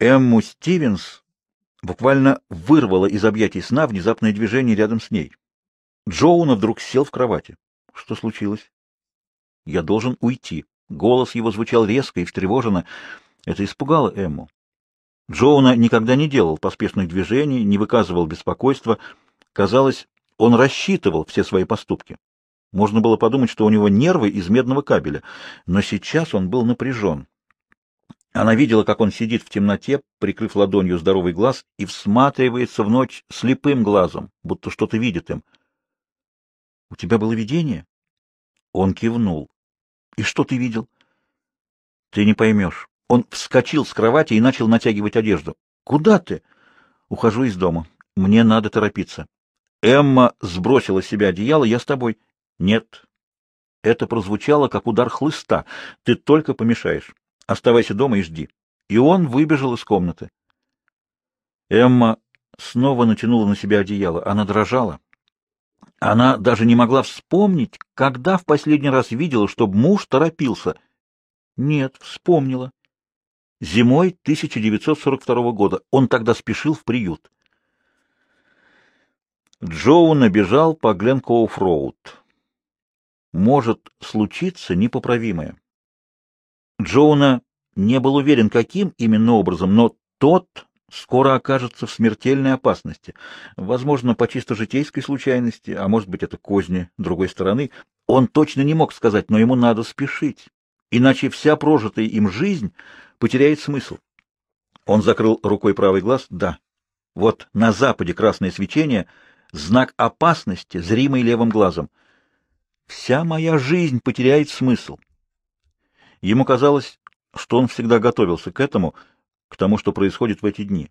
Эмму Стивенс буквально вырвало из объятий сна внезапное движение рядом с ней. Джоуна вдруг сел в кровати. Что случилось? Я должен уйти. Голос его звучал резко и встревоженно. Это испугало Эмму. Джоуна никогда не делал поспешных движений, не выказывал беспокойства. Казалось, он рассчитывал все свои поступки. Можно было подумать, что у него нервы из медного кабеля, но сейчас он был напряжен. Она видела, как он сидит в темноте, прикрыв ладонью здоровый глаз, и всматривается в ночь слепым глазом, будто что-то видит им. — У тебя было видение? Он кивнул. — И что ты видел? — Ты не поймешь. Он вскочил с кровати и начал натягивать одежду. — Куда ты? — Ухожу из дома. Мне надо торопиться. Эмма сбросила с себя одеяло. Я с тобой. — Нет. Это прозвучало, как удар хлыста. Ты только помешаешь. Оставайся дома и жди. И он выбежал из комнаты. Эмма снова натянула на себя одеяло. Она дрожала. Она даже не могла вспомнить, когда в последний раз видела, чтобы муж торопился. Нет, вспомнила. Зимой 1942 года. Он тогда спешил в приют. Джоуна бежал по Гленкоуф-Роуд. Может случиться непоправимое. Джоуна не был уверен, каким именно образом, но тот скоро окажется в смертельной опасности. Возможно, по чисто житейской случайности, а может быть, это козни другой стороны. Он точно не мог сказать, но ему надо спешить, иначе вся прожитая им жизнь потеряет смысл. Он закрыл рукой правый глаз. Да, вот на западе красное свечение — знак опасности, зримый левым глазом. Вся моя жизнь потеряет смысл. Ему казалось, что он всегда готовился к этому, к тому, что происходит в эти дни.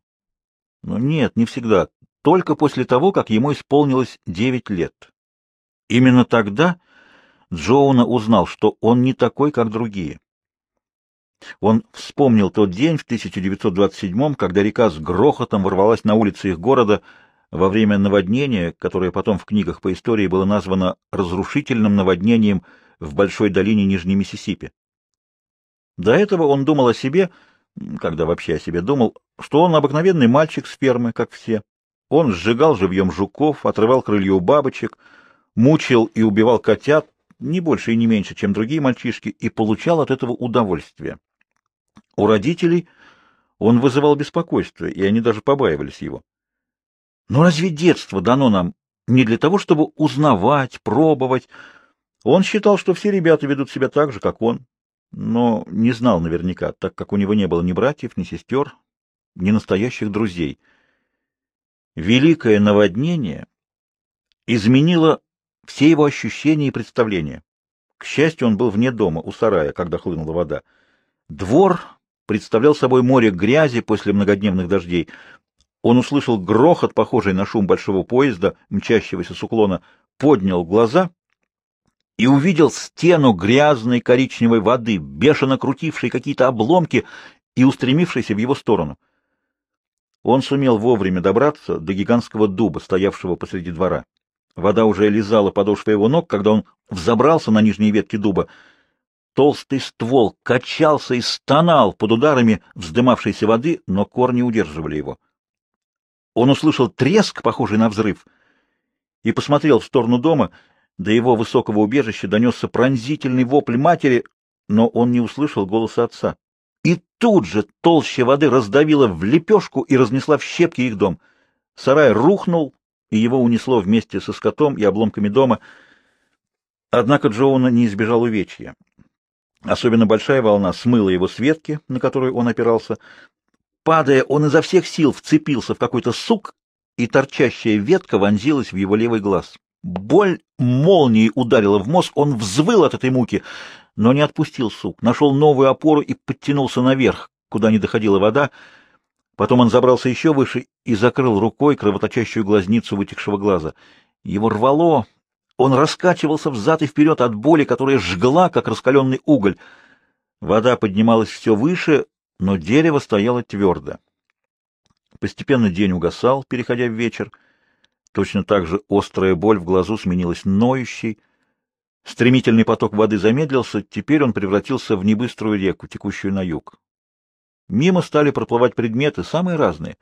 Но нет, не всегда. Только после того, как ему исполнилось девять лет. Именно тогда Джоуна узнал, что он не такой, как другие. Он вспомнил тот день в 1927 когда река с грохотом ворвалась на улицы их города во время наводнения, которое потом в книгах по истории было названо разрушительным наводнением в Большой долине Нижней Миссисипи. До этого он думал о себе, когда вообще о себе думал, что он обыкновенный мальчик с спермы, как все. Он сжигал живьем жуков, отрывал крылья у бабочек, мучил и убивал котят, не больше и не меньше, чем другие мальчишки, и получал от этого удовольствие. У родителей он вызывал беспокойство, и они даже побаивались его. Но разве детство дано нам не для того, чтобы узнавать, пробовать? Он считал, что все ребята ведут себя так же, как он, но не знал наверняка, так как у него не было ни братьев, ни сестер, ни настоящих друзей. Великое наводнение изменило все его ощущения и представления. К счастью, он был вне дома, у сарая, когда хлынула вода. Двор представлял собой море грязи после многодневных дождей. Он услышал грохот, похожий на шум большого поезда, мчащегося с уклона, поднял глаза и увидел стену грязной коричневой воды, бешено крутившей какие-то обломки и устремившейся в его сторону. Он сумел вовремя добраться до гигантского дуба, стоявшего посреди двора. Вода уже лизала подошвы его ног, когда он взобрался на нижние ветки дуба. Толстый ствол качался и стонал под ударами вздымавшейся воды, но корни удерживали его. Он услышал треск, похожий на взрыв, и посмотрел в сторону дома — до его высокого убежища донесся пронзительный вопль матери, но он не услышал голоса отца. И тут же толще воды раздавила в лепешку и разнесла в щепки их дом. Сарай рухнул, и его унесло вместе со скотом и обломками дома. Однако Джоуна не избежал увечья. Особенно большая волна смыла его с ветки, на которую он опирался. Падая, он изо всех сил вцепился в какой-то сук, и торчащая ветка вонзилась в его левый глаз. Боль молнией ударило в мозг, он взвыл от этой муки, но не отпустил сук, нашел новую опору и подтянулся наверх, куда не доходила вода. Потом он забрался еще выше и закрыл рукой кровоточащую глазницу вытекшего глаза. Его рвало, он раскачивался взад и вперед от боли, которая жгла, как раскаленный уголь. Вода поднималась все выше, но дерево стояло твердо. Постепенно день угасал, переходя в вечер. Точно так же острая боль в глазу сменилась ноющей. Стремительный поток воды замедлился, теперь он превратился в небыструю реку, текущую на юг. Мимо стали проплывать предметы, самые разные,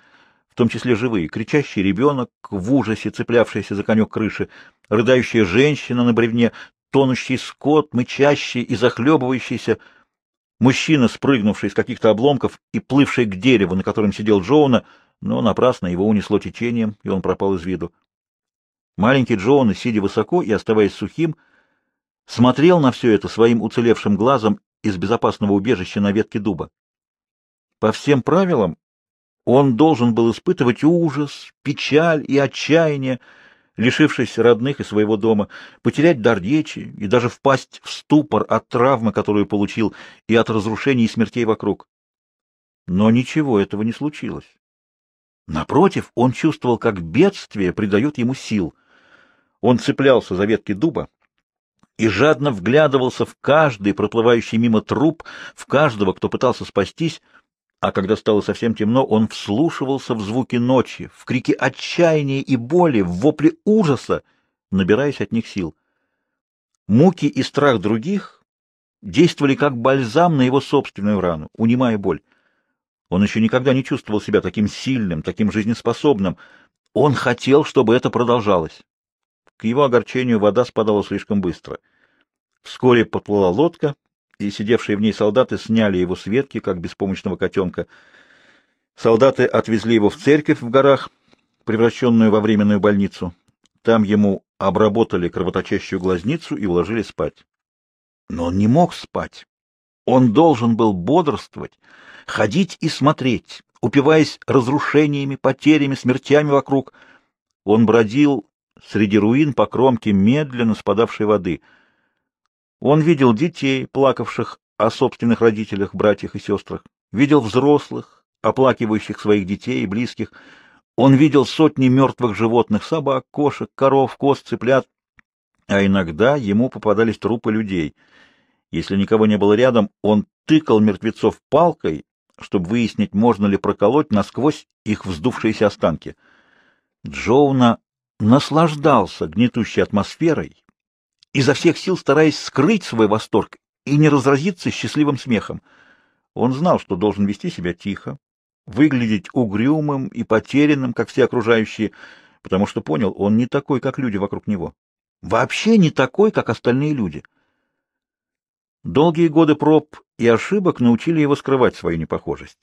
в том числе живые, кричащий ребенок, в ужасе цеплявшийся за конек крыши, рыдающая женщина на бревне, тонущий скот, мычащий и захлебывающийся — Мужчина, спрыгнувший из каких-то обломков и плывший к дереву, на котором сидел Джоуна, но напрасно его унесло течением, и он пропал из виду. Маленький Джоуна, сидя высоко и оставаясь сухим, смотрел на все это своим уцелевшим глазом из безопасного убежища на ветке дуба. По всем правилам он должен был испытывать ужас, печаль и отчаяние, лишившись родных и своего дома, потерять дар речи и даже впасть в ступор от травмы, которую получил, и от разрушений и смертей вокруг. Но ничего этого не случилось. Напротив, он чувствовал, как бедствие придает ему сил. Он цеплялся за ветки дуба и жадно вглядывался в каждый проплывающий мимо труп, в каждого, кто пытался спастись, а когда стало совсем темно, он вслушивался в звуки ночи, в крики отчаяния и боли, в вопли ужаса, набираясь от них сил. Муки и страх других действовали как бальзам на его собственную рану, унимая боль. Он еще никогда не чувствовал себя таким сильным, таким жизнеспособным. Он хотел, чтобы это продолжалось. К его огорчению вода спадала слишком быстро. Вскоре поплыла лодка, и сидевшие в ней солдаты сняли его с ветки, как беспомощного котенка. Солдаты отвезли его в церковь в горах, превращенную во временную больницу. Там ему обработали кровоточащую глазницу и уложили спать. Но он не мог спать. Он должен был бодрствовать, ходить и смотреть, упиваясь разрушениями, потерями, смертями вокруг. Он бродил среди руин по кромке медленно спадавшей воды — он видел детей, плакавших о собственных родителях, братьях и сестрах, видел взрослых, оплакивающих своих детей и близких. Он видел сотни мертвых животных, собак, кошек, коров, коз, цыплят, а иногда ему попадались трупы людей. Если никого не было рядом, он тыкал мертвецов палкой, чтобы выяснить, можно ли проколоть насквозь их вздувшиеся останки. Джоуна наслаждался гнетущей атмосферой изо всех сил стараясь скрыть свой восторг и не разразиться счастливым смехом. Он знал, что должен вести себя тихо, выглядеть угрюмым и потерянным, как все окружающие, потому что понял, он не такой, как люди вокруг него. Вообще не такой, как остальные люди. Долгие годы проб и ошибок научили его скрывать свою непохожесть.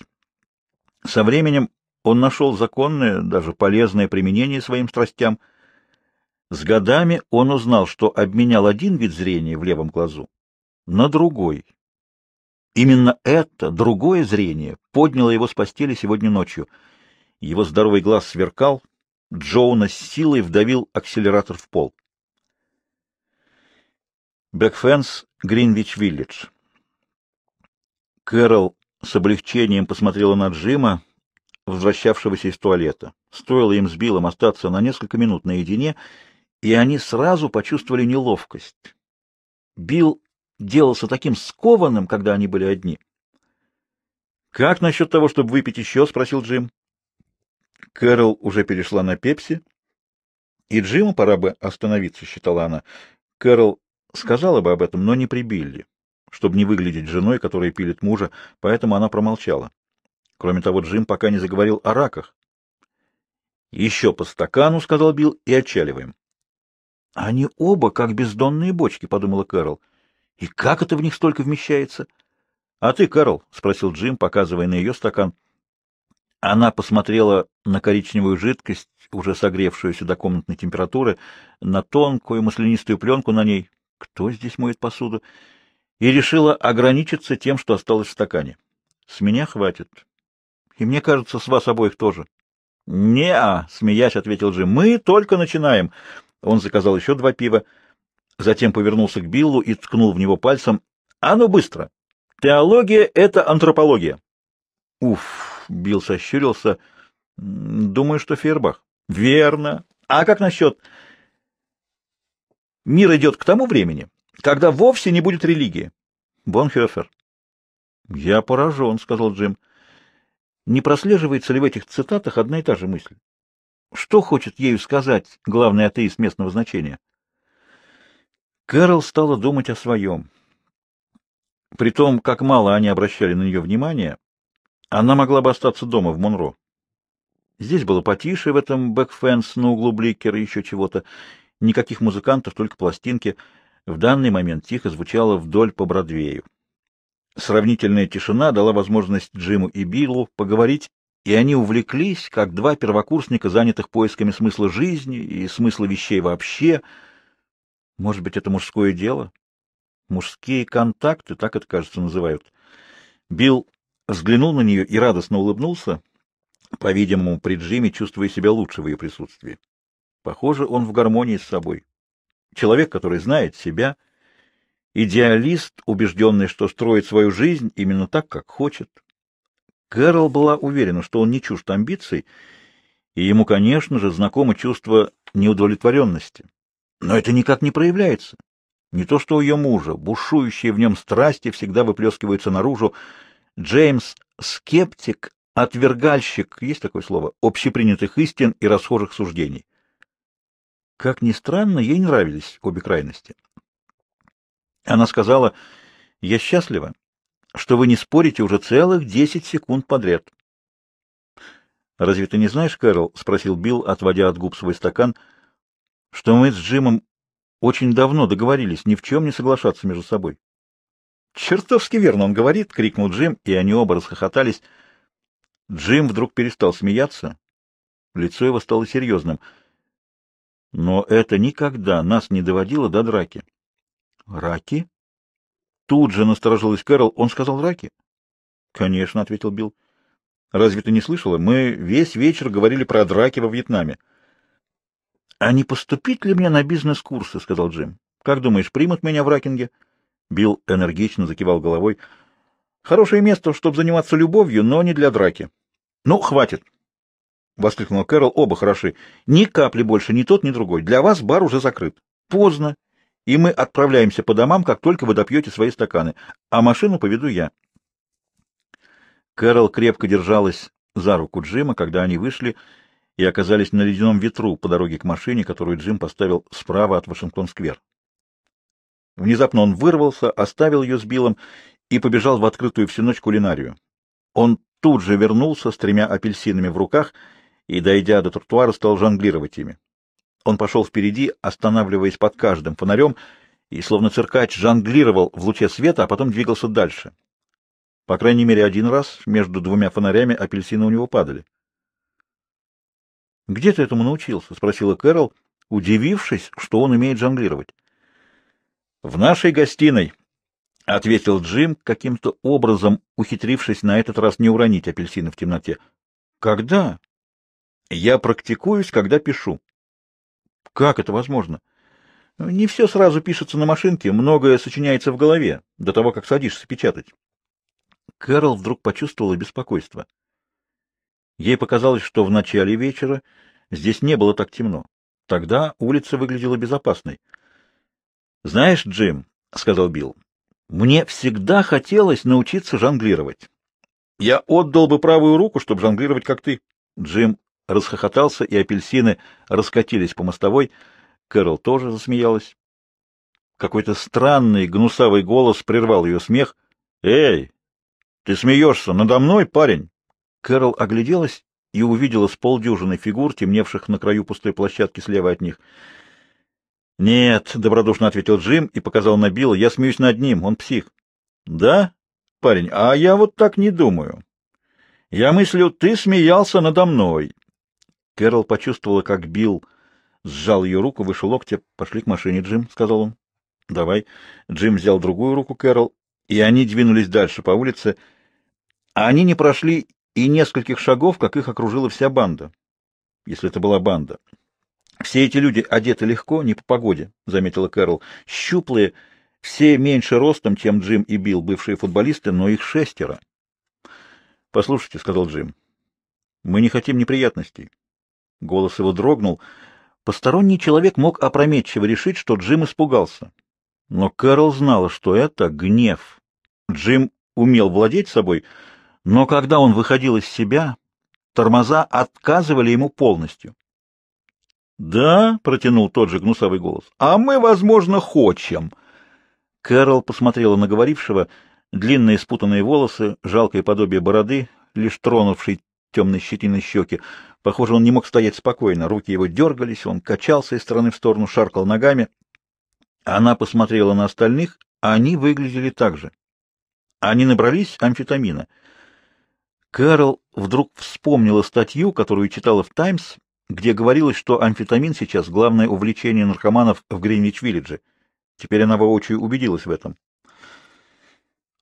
Со временем он нашел законное, даже полезное применение своим страстям — с годами он узнал, что обменял один вид зрения в левом глазу на другой. Именно это, другое зрение, подняло его с постели сегодня ночью. Его здоровый глаз сверкал, Джоуна с силой вдавил акселератор в пол. Back Fence, Гринвич-Виллидж. Кэрол с облегчением посмотрела на Джима, возвращавшегося из туалета. Стоило им с Биллом остаться на несколько минут наедине — и они сразу почувствовали неловкость. Билл делался таким скованным, когда они были одни. «Как насчет того, чтобы выпить еще?» — спросил Джим. Кэрол уже перешла на пепси, и Джиму пора бы остановиться, считала она. Кэрол сказала бы об этом, но не прибили, чтобы не выглядеть женой, которая пилит мужа, поэтому она промолчала. Кроме того, Джим пока не заговорил о раках. «Еще по стакану», — сказал Билл, — «и отчаливаем». «Они оба как бездонные бочки», — подумала Кэрол. «И как это в них столько вмещается?» «А ты, Кэрол?» — спросил Джим, показывая на ее стакан. Она посмотрела на коричневую жидкость, уже согревшуюся до комнатной температуры, на тонкую маслянистую пленку на ней. «Кто здесь моет посуду?» И решила ограничиться тем, что осталось в стакане. «С меня хватит. И мне кажется, с вас обоих тоже». «Не-а», — смеясь, ответил Джим, — «мы только начинаем». Он заказал еще два пива, затем повернулся к Биллу и ткнул в него пальцем. «А ну быстро! Теология — это антропология!» «Уф!» — Билл сощурился. «Думаю, что Фербах. «Верно! А как насчет...» «Мир идет к тому времени, когда вовсе не будет религии». «Бонхёфер». «Я поражен», — сказал Джим. «Не прослеживается ли в этих цитатах одна и та же мысль?» Что хочет ею сказать главный атеист местного значения? Кэрол стала думать о своем. При том, как мало они обращали на нее внимания, она могла бы остаться дома в Монро. Здесь было потише в этом Back Fence на углу Бликера еще чего-то. Никаких музыкантов, только пластинки. В данный момент тихо звучало вдоль по Бродвею. Сравнительная тишина дала возможность Джиму и Биллу поговорить и они увлеклись, как два первокурсника, занятых поисками смысла жизни и смысла вещей вообще. Может быть, это мужское дело? Мужские контакты, так это, кажется, называют. Билл взглянул на нее и радостно улыбнулся, по-видимому, при Джиме чувствуя себя лучше в ее присутствии. Похоже, он в гармонии с собой. Человек, который знает себя, идеалист, убежденный, что строит свою жизнь именно так, как хочет. Кэрол была уверена, что он не чужд амбиций, и ему, конечно же, знакомо чувство неудовлетворенности. Но это никак не проявляется. Не то что у ее мужа, бушующие в нем страсти всегда выплескиваются наружу. Джеймс — скептик, отвергальщик, есть такое слово, общепринятых истин и расхожих суждений. Как ни странно, ей нравились обе крайности. Она сказала, «Я счастлива, что вы не спорите уже целых десять секунд подряд. «Разве ты не знаешь, Кэрол?» — спросил Билл, отводя от губ свой стакан, — «что мы с Джимом очень давно договорились ни в чем не соглашаться между собой». «Чертовски верно он говорит!» — крикнул Джим, и они оба расхохотались. Джим вдруг перестал смеяться. Лицо его стало серьезным. «Но это никогда нас не доводило до драки». «Раки?» Тут же насторожилась Кэрол. Он сказал Раки? — Конечно, — ответил Билл. — Разве ты не слышала? Мы весь вечер говорили про драки во Вьетнаме. — А не поступить ли мне на бизнес-курсы? — сказал Джим. — Как думаешь, примут меня в Ракинге? Билл энергично закивал головой. — Хорошее место, чтобы заниматься любовью, но не для драки. — Ну, хватит, — воскликнула Кэрол. — Оба хороши. Ни капли больше, ни тот, ни другой. Для вас бар уже закрыт. — Поздно и мы отправляемся по домам, как только вы допьете свои стаканы, а машину поведу я». Кэрол крепко держалась за руку Джима, когда они вышли и оказались на ледяном ветру по дороге к машине, которую Джим поставил справа от Вашингтон-сквер. Внезапно он вырвался, оставил ее с Биллом и побежал в открытую всю ночь кулинарию. Он тут же вернулся с тремя апельсинами в руках и, дойдя до тротуара, стал жонглировать ими. Он пошел впереди, останавливаясь под каждым фонарем, и словно циркач жонглировал в луче света, а потом двигался дальше. По крайней мере, один раз между двумя фонарями апельсины у него падали. — Где ты этому научился? — спросила Кэрол, удивившись, что он умеет жонглировать. — В нашей гостиной, — ответил Джим, каким-то образом ухитрившись на этот раз не уронить апельсины в темноте. — Когда? — Я практикуюсь, когда пишу. Как это возможно? Не все сразу пишется на машинке, многое сочиняется в голове, до того, как садишься печатать. Кэрол вдруг почувствовала беспокойство. Ей показалось, что в начале вечера здесь не было так темно. Тогда улица выглядела безопасной. «Знаешь, Джим», — сказал Билл, — «мне всегда хотелось научиться жонглировать. Я отдал бы правую руку, чтобы жонглировать, как ты». Джим расхохотался, и апельсины раскатились по мостовой. Кэрол тоже засмеялась. Какой-то странный гнусавый голос прервал ее смех. «Эй, ты смеешься надо мной, парень?» Кэрол огляделась и увидела с полдюжины фигур, темневших на краю пустой площадки слева от них. «Нет», — добродушно ответил Джим и показал на Билла, — «я смеюсь над ним, он псих». «Да, парень, а я вот так не думаю. Я мыслю, ты смеялся надо мной». Кэрол почувствовала, как Билл сжал ее руку выше локтя. «Пошли к машине, Джим», — сказал он. «Давай». Джим взял другую руку Кэрол, и они двинулись дальше по улице. А они не прошли и нескольких шагов, как их окружила вся банда. Если это была банда. «Все эти люди одеты легко, не по погоде», — заметила Кэрол. «Щуплые, все меньше ростом, чем Джим и Билл, бывшие футболисты, но их шестеро». «Послушайте», — сказал Джим, — «мы не хотим неприятностей. Голос его дрогнул. Посторонний человек мог опрометчиво решить, что Джим испугался. Но Кэрол знала, что это гнев. Джим умел владеть собой, но когда он выходил из себя, тормоза отказывали ему полностью. «Да», — протянул тот же гнусавый голос, — «а мы, возможно, хочем». Кэрол посмотрела на говорившего, длинные спутанные волосы, жалкое подобие бороды, лишь тронувший темной щетиной щеки. Похоже, он не мог стоять спокойно. Руки его дергались, он качался из стороны в сторону, шаркал ногами. Она посмотрела на остальных, а они выглядели так же. Они набрались амфетамина. Кэрол вдруг вспомнила статью, которую читала в «Таймс», где говорилось, что амфетамин сейчас главное увлечение наркоманов в Гринвич-Виллидже. Теперь она воочию убедилась в этом.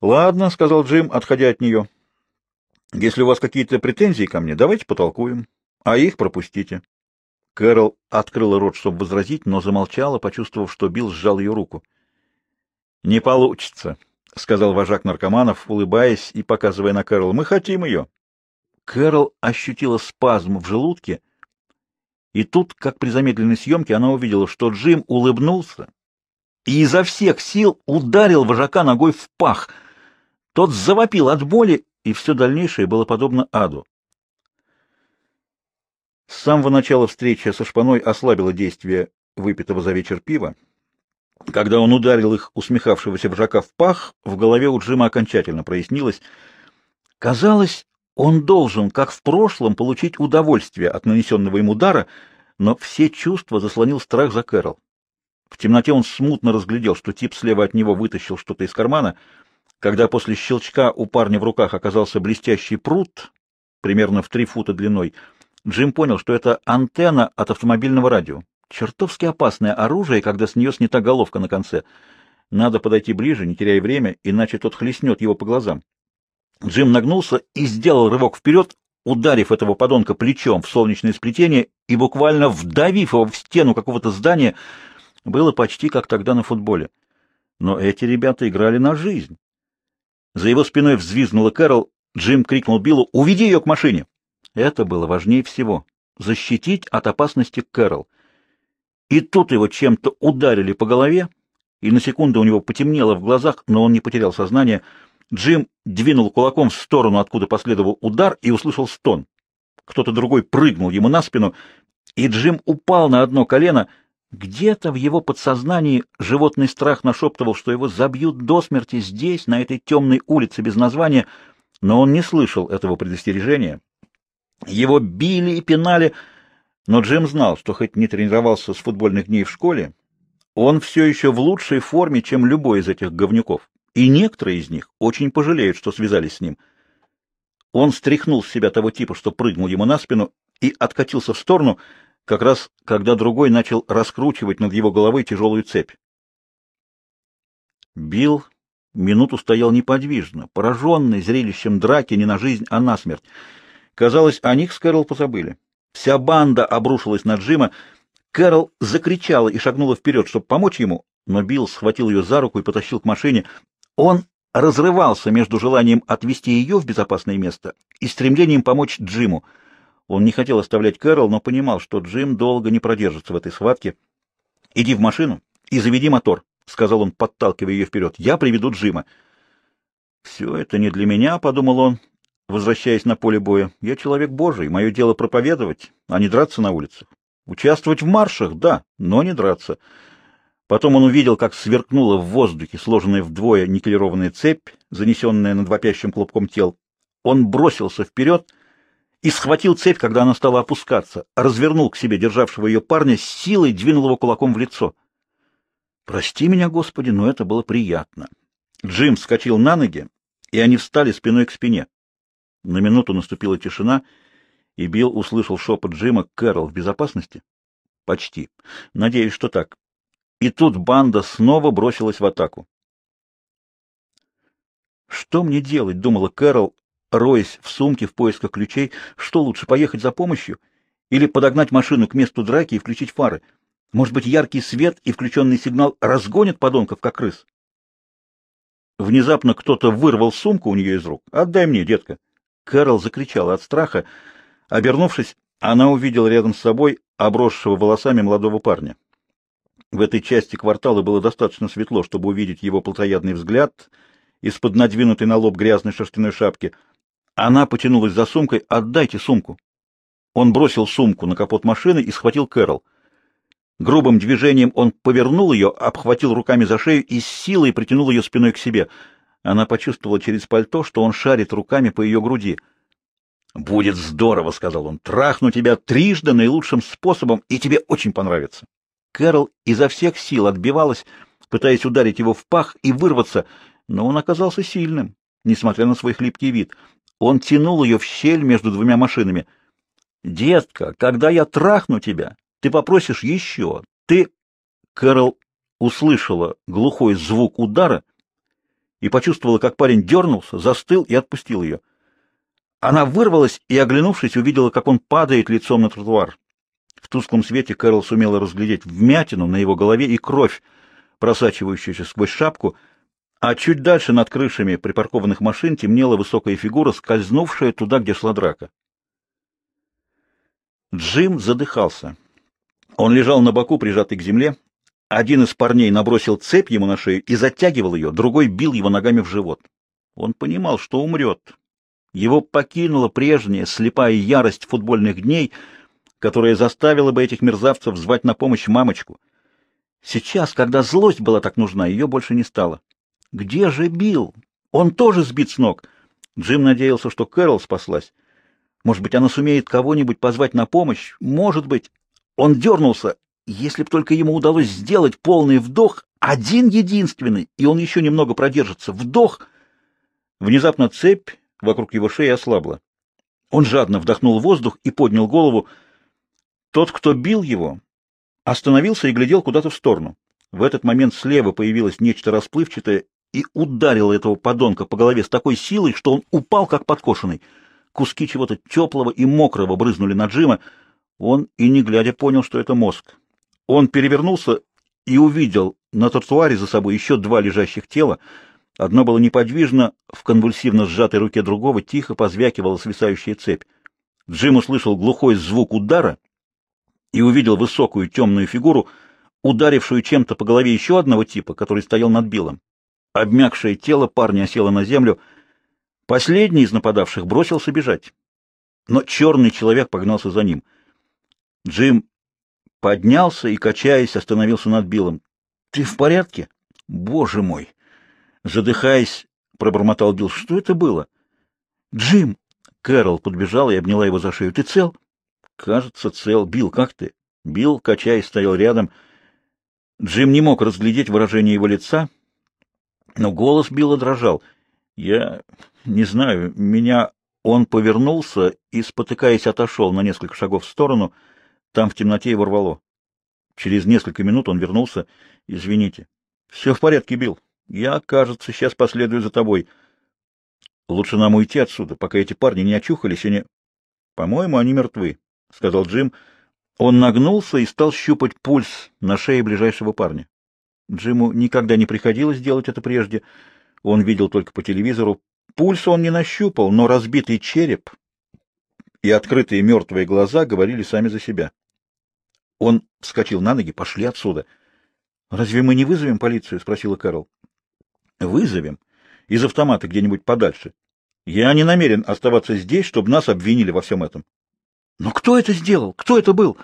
«Ладно», — сказал Джим, отходя от нее. Если у вас какие-то претензии ко мне, давайте потолкуем, а их пропустите. Кэрол открыла рот, чтобы возразить, но замолчала, почувствовав, что Билл сжал ее руку. «Не получится», — сказал вожак наркоманов, улыбаясь и показывая на Кэрол. «Мы хотим ее». Кэрол ощутила спазм в желудке, и тут, как при замедленной съемке, она увидела, что Джим улыбнулся и изо всех сил ударил вожака ногой в пах. Тот завопил от боли и все дальнейшее было подобно аду. С самого начала встречи со шпаной ослабило действие выпитого за вечер пива. Когда он ударил их усмехавшегося вжака в пах, в голове у Джима окончательно прояснилось. Казалось, он должен, как в прошлом, получить удовольствие от нанесенного им удара, но все чувства заслонил страх за Кэрол. В темноте он смутно разглядел, что тип слева от него вытащил что-то из кармана — когда после щелчка у парня в руках оказался блестящий пруд, примерно в три фута длиной, Джим понял, что это антенна от автомобильного радио. Чертовски опасное оружие, когда с нее снята головка на конце. Надо подойти ближе, не теряя время, иначе тот хлестнет его по глазам. Джим нагнулся и сделал рывок вперед, ударив этого подонка плечом в солнечное сплетение и буквально вдавив его в стену какого-то здания, было почти как тогда на футболе. Но эти ребята играли на жизнь. За его спиной взвизгнула Кэрол. Джим крикнул Биллу «Уведи ее к машине!» Это было важнее всего — защитить от опасности Кэрол. И тут его чем-то ударили по голове, и на секунду у него потемнело в глазах, но он не потерял сознание. Джим двинул кулаком в сторону, откуда последовал удар, и услышал стон. Кто-то другой прыгнул ему на спину, и Джим упал на одно колено — где-то в его подсознании животный страх нашептывал, что его забьют до смерти здесь, на этой темной улице без названия, но он не слышал этого предостережения. Его били и пинали, но Джим знал, что хоть не тренировался с футбольных дней в школе, он все еще в лучшей форме, чем любой из этих говнюков, и некоторые из них очень пожалеют, что связались с ним. Он стряхнул с себя того типа, что прыгнул ему на спину, и откатился в сторону — как раз когда другой начал раскручивать над его головой тяжелую цепь. Билл минуту стоял неподвижно, пораженный зрелищем драки не на жизнь, а на смерть. Казалось, о них с Кэрол позабыли. Вся банда обрушилась на Джима. Кэрол закричала и шагнула вперед, чтобы помочь ему, но Билл схватил ее за руку и потащил к машине. Он разрывался между желанием отвести ее в безопасное место и стремлением помочь Джиму — он не хотел оставлять Кэрол, но понимал, что Джим долго не продержится в этой схватке. «Иди в машину и заведи мотор», — сказал он, подталкивая ее вперед. «Я приведу Джима». «Все это не для меня», — подумал он, возвращаясь на поле боя. «Я человек божий, мое дело проповедовать, а не драться на улицах. Участвовать в маршах, да, но не драться». Потом он увидел, как сверкнула в воздухе сложенная вдвое никелированная цепь, занесенная над вопящим клубком тел. Он бросился вперед — и схватил цепь, когда она стала опускаться, развернул к себе державшего ее парня, с силой двинул его кулаком в лицо. «Прости меня, Господи, но это было приятно». Джим вскочил на ноги, и они встали спиной к спине. На минуту наступила тишина, и Билл услышал шепот Джима «Кэрол в безопасности?» «Почти. Надеюсь, что так». И тут банда снова бросилась в атаку. «Что мне делать?» — думала Кэрол, роясь в сумке в поисках ключей, что лучше, поехать за помощью или подогнать машину к месту драки и включить фары? Может быть, яркий свет и включенный сигнал разгонят подонков, как крыс? Внезапно кто-то вырвал сумку у нее из рук. «Отдай мне, детка!» Кэрол закричала от страха. Обернувшись, она увидела рядом с собой обросшего волосами молодого парня. В этой части квартала было достаточно светло, чтобы увидеть его плотоядный взгляд из-под надвинутой на лоб грязной шерстяной шапки — она потянулась за сумкой. «Отдайте сумку!» Он бросил сумку на капот машины и схватил Кэрол. Грубым движением он повернул ее, обхватил руками за шею и с силой притянул ее спиной к себе. Она почувствовала через пальто, что он шарит руками по ее груди. «Будет здорово», — сказал он, — «трахну тебя трижды наилучшим способом, и тебе очень понравится». Кэрол изо всех сил отбивалась, пытаясь ударить его в пах и вырваться, но он оказался сильным, несмотря на свой хлипкий вид — он тянул ее в щель между двумя машинами. «Детка, когда я трахну тебя, ты попросишь еще. Ты...» Кэрол услышала глухой звук удара и почувствовала, как парень дернулся, застыл и отпустил ее. Она вырвалась и, оглянувшись, увидела, как он падает лицом на тротуар. В тусклом свете Кэрол сумела разглядеть вмятину на его голове и кровь, просачивающуюся сквозь шапку — а чуть дальше над крышами припаркованных машин темнела высокая фигура, скользнувшая туда, где шла драка. Джим задыхался. Он лежал на боку, прижатый к земле. Один из парней набросил цепь ему на шею и затягивал ее, другой бил его ногами в живот. Он понимал, что умрет. Его покинула прежняя слепая ярость футбольных дней, которая заставила бы этих мерзавцев звать на помощь мамочку. Сейчас, когда злость была так нужна, ее больше не стало. Где же Билл? Он тоже сбит с ног. Джим надеялся, что Кэрол спаслась. Может быть, она сумеет кого-нибудь позвать на помощь? Может быть. Он дернулся. Если б только ему удалось сделать полный вдох, один единственный, и он еще немного продержится. Вдох! Внезапно цепь вокруг его шеи ослабла. Он жадно вдохнул воздух и поднял голову. Тот, кто бил его, остановился и глядел куда-то в сторону. В этот момент слева появилось нечто расплывчатое, и ударила этого подонка по голове с такой силой, что он упал, как подкошенный. Куски чего-то теплого и мокрого брызнули на Джима. Он и не глядя понял, что это мозг. Он перевернулся и увидел на тротуаре за собой еще два лежащих тела. Одно было неподвижно, в конвульсивно сжатой руке другого тихо позвякивала свисающая цепь. Джим услышал глухой звук удара и увидел высокую темную фигуру, ударившую чем-то по голове еще одного типа, который стоял над Биллом. Обмякшее тело парня село на землю. Последний из нападавших бросился бежать. Но черный человек погнался за ним. Джим поднялся и, качаясь, остановился над Биллом. — Ты в порядке? — Боже мой! Задыхаясь, пробормотал Билл. — Что это было? — Джим! Кэрол подбежала и обняла его за шею. — Ты цел? — Кажется, цел. Билл, как ты? Билл, качаясь, стоял рядом. Джим не мог разглядеть выражение его лица. — но голос Билла дрожал. Я не знаю, меня... Он повернулся и, спотыкаясь, отошел на несколько шагов в сторону. Там в темноте его рвало. Через несколько минут он вернулся. «Извините». «Все в порядке, Билл. Я, кажется, сейчас последую за тобой. Лучше нам уйти отсюда, пока эти парни не очухались и не...» «По-моему, они мертвы», — сказал Джим. Он нагнулся и стал щупать пульс на шее ближайшего парня. Джиму никогда не приходилось делать это прежде. Он видел только по телевизору. Пульс он не нащупал, но разбитый череп и открытые мертвые глаза говорили сами за себя. Он вскочил на ноги. «Пошли отсюда!» «Разве мы не вызовем полицию?» — спросила Кэрол. «Вызовем. Из автомата где-нибудь подальше. Я не намерен оставаться здесь, чтобы нас обвинили во всем этом». «Но кто это сделал? Кто это был?»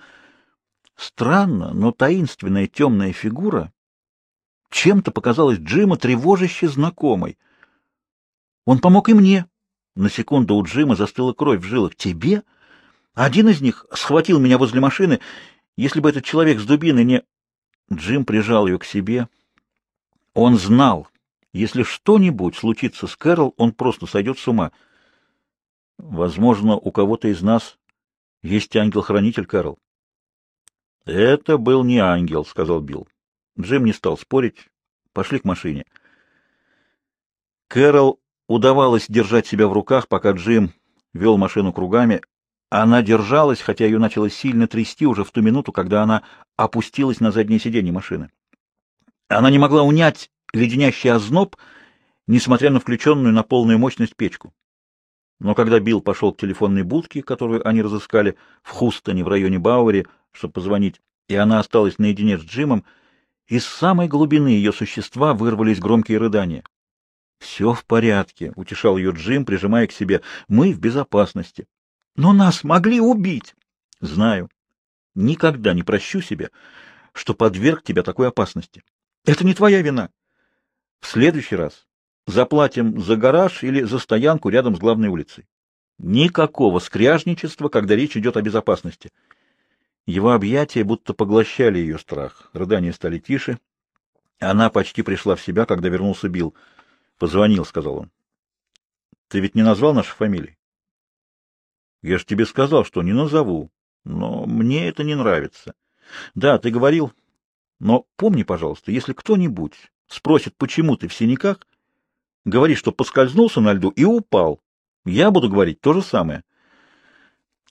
Странно, но таинственная темная фигура чем-то показалось Джима тревожище знакомой. Он помог и мне. На секунду у Джима застыла кровь в жилах. Тебе? Один из них схватил меня возле машины. Если бы этот человек с дубиной не... Джим прижал ее к себе. Он знал, если что-нибудь случится с Кэрол, он просто сойдет с ума. Возможно, у кого-то из нас есть ангел-хранитель, Кэрол. — Это был не ангел, — сказал Билл. Джим не стал спорить. Пошли к машине. Кэрол удавалось держать себя в руках, пока Джим вел машину кругами. Она держалась, хотя ее начало сильно трясти уже в ту минуту, когда она опустилась на заднее сиденье машины. Она не могла унять леденящий озноб, несмотря на включенную на полную мощность печку. Но когда Билл пошел к телефонной будке, которую они разыскали в Хустоне, в районе Бауэри, чтобы позвонить, и она осталась наедине с Джимом, из самой глубины ее существа вырвались громкие рыдания. «Все в порядке», — утешал ее Джим, прижимая к себе. «Мы в безопасности». «Но нас могли убить!» «Знаю. Никогда не прощу себе, что подверг тебя такой опасности. Это не твоя вина. В следующий раз заплатим за гараж или за стоянку рядом с главной улицей. Никакого скряжничества, когда речь идет о безопасности. Его объятия будто поглощали ее страх. Рыдания стали тише. Она почти пришла в себя, когда вернулся Билл. «Позвонил», — сказал он. «Ты ведь не назвал наши фамилии?» «Я же тебе сказал, что не назову. Но мне это не нравится. Да, ты говорил. Но помни, пожалуйста, если кто-нибудь спросит, почему ты в синяках, говори, что поскользнулся на льду и упал. Я буду говорить то же самое».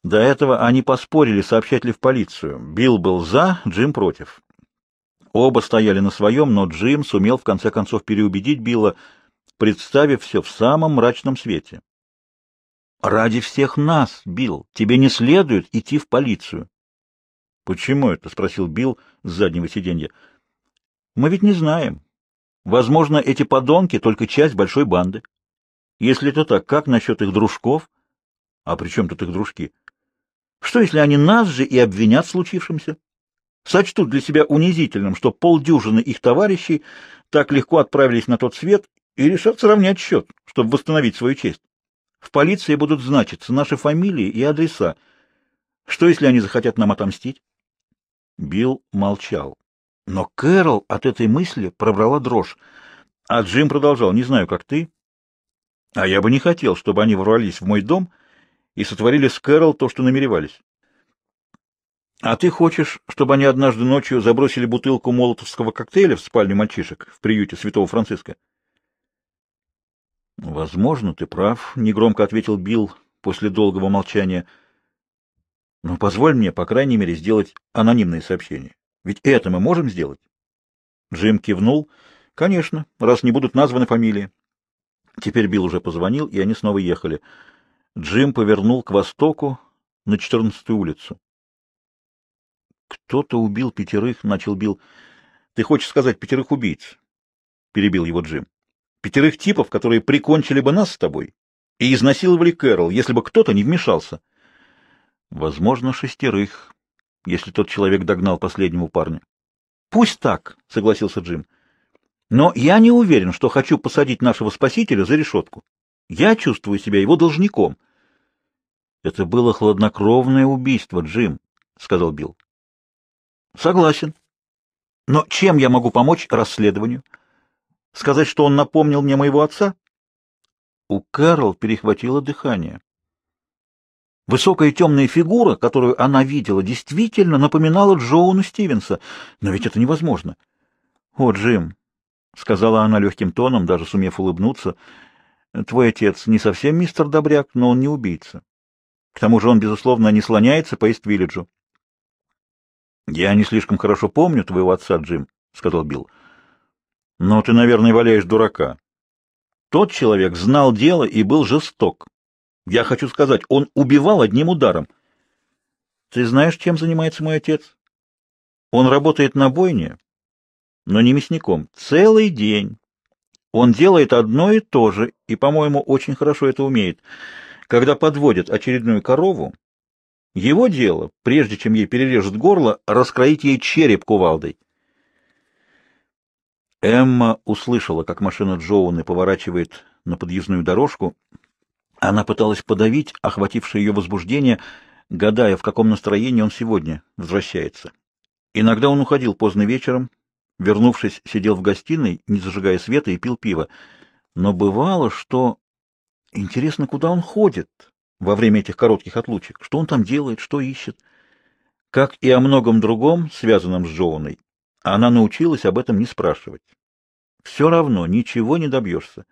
До этого они поспорили, сообщать ли в полицию. Билл был за, Джим против. Оба стояли на своем, но Джим сумел в конце концов переубедить Билла, представив все в самом мрачном свете. «Ради всех нас, Билл, тебе не следует идти в полицию». «Почему это?» — спросил Билл с заднего сиденья. «Мы ведь не знаем. Возможно, эти подонки — только часть большой банды. Если это так, как насчет их дружков? А при чем тут их дружки?» Что, если они нас же и обвинят в случившемся? Сочтут для себя унизительным, что полдюжины их товарищей так легко отправились на тот свет и решат сравнять счет, чтобы восстановить свою честь. В полиции будут значиться наши фамилии и адреса. Что, если они захотят нам отомстить? Билл молчал. Но Кэрол от этой мысли пробрала дрожь. А Джим продолжал, не знаю, как ты. А я бы не хотел, чтобы они ворвались в мой дом и сотворили с Кэрол то, что намеревались. А ты хочешь, чтобы они однажды ночью забросили бутылку молотовского коктейля в спальню мальчишек в приюте Святого Франциска? Возможно, ты прав, негромко ответил Билл после долгого молчания. Но позволь мне, по крайней мере, сделать анонимное сообщение, Ведь это мы можем сделать. Джим кивнул. Конечно, раз не будут названы фамилии. Теперь Билл уже позвонил, и они снова ехали. Джим повернул к востоку на 14-ю улицу. «Кто-то убил пятерых», — начал Билл. «Ты хочешь сказать пятерых убийц?» — перебил его Джим. «Пятерых типов, которые прикончили бы нас с тобой и изнасиловали Кэрол, если бы кто-то не вмешался». «Возможно, шестерых, если тот человек догнал последнему парня». «Пусть так», — согласился Джим. «Но я не уверен, что хочу посадить нашего спасителя за решетку». Я чувствую себя его должником. — Это было хладнокровное убийство, Джим, — сказал Билл. — Согласен. Но чем я могу помочь расследованию? Сказать, что он напомнил мне моего отца? У Кэрол перехватило дыхание. Высокая темная фигура, которую она видела, действительно напоминала Джоуна Стивенса, но ведь это невозможно. — О, Джим, — сказала она легким тоном, даже сумев улыбнуться, — Твой отец не совсем мистер Добряк, но он не убийца. К тому же он, безусловно, не слоняется по Ист-Виллиджу. — Я не слишком хорошо помню твоего отца, Джим, — сказал Билл. — Но ты, наверное, валяешь дурака. Тот человек знал дело и был жесток. Я хочу сказать, он убивал одним ударом. Ты знаешь, чем занимается мой отец? Он работает на бойне, но не мясником. Целый день. Он делает одно и то же, и, по-моему, очень хорошо это умеет. Когда подводят очередную корову, его дело, прежде чем ей перережет горло, раскроить ей череп кувалдой. Эмма услышала, как машина Джоуны поворачивает на подъездную дорожку. Она пыталась подавить охватившее ее возбуждение, гадая, в каком настроении он сегодня возвращается. Иногда он уходил поздно вечером, Вернувшись, сидел в гостиной, не зажигая света, и пил пиво. Но бывало, что... Интересно, куда он ходит во время этих коротких отлучек? Что он там делает, что ищет? Как и о многом другом, связанном с Джоуной, она научилась об этом не спрашивать. Все равно ничего не добьешься.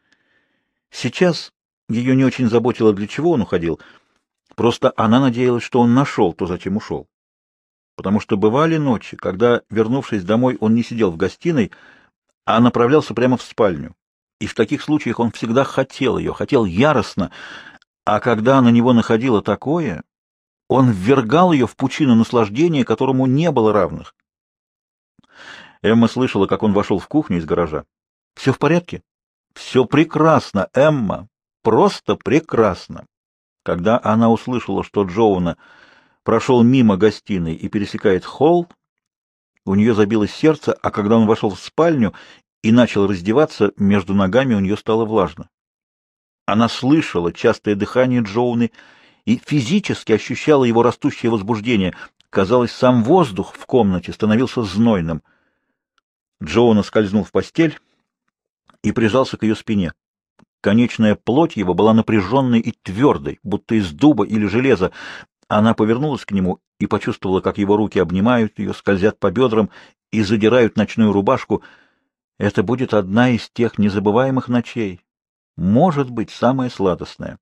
Сейчас ее не очень заботило, для чего он уходил. Просто она надеялась, что он нашел то, зачем ушел потому что бывали ночи, когда, вернувшись домой, он не сидел в гостиной, а направлялся прямо в спальню. И в таких случаях он всегда хотел ее, хотел яростно, а когда на него находило такое, он ввергал ее в пучину наслаждения, которому не было равных. Эмма слышала, как он вошел в кухню из гаража. — Все в порядке? — Все прекрасно, Эмма, просто прекрасно. Когда она услышала, что Джоуна прошел мимо гостиной и пересекает холл. У нее забилось сердце, а когда он вошел в спальню и начал раздеваться, между ногами у нее стало влажно. Она слышала частое дыхание Джоуны и физически ощущала его растущее возбуждение. Казалось, сам воздух в комнате становился знойным. Джоуна скользнул в постель и прижался к ее спине. Конечная плоть его была напряженной и твердой, будто из дуба или железа. Она повернулась к нему и почувствовала, как его руки обнимают ее, скользят по бедрам и задирают ночную рубашку. Это будет одна из тех незабываемых ночей. Может быть, самая сладостная.